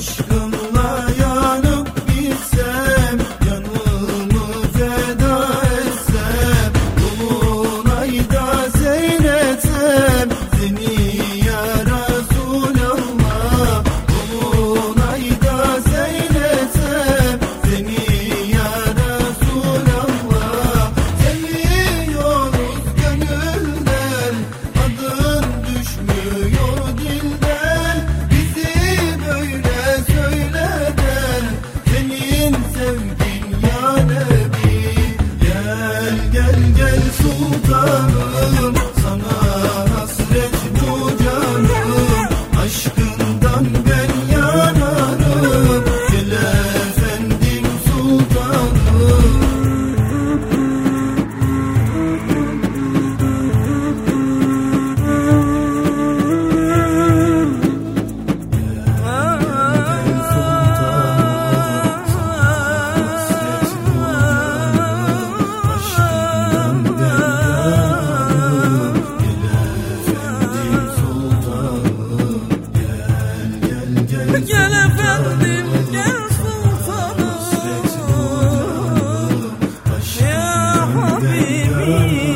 aşkım. Yeah.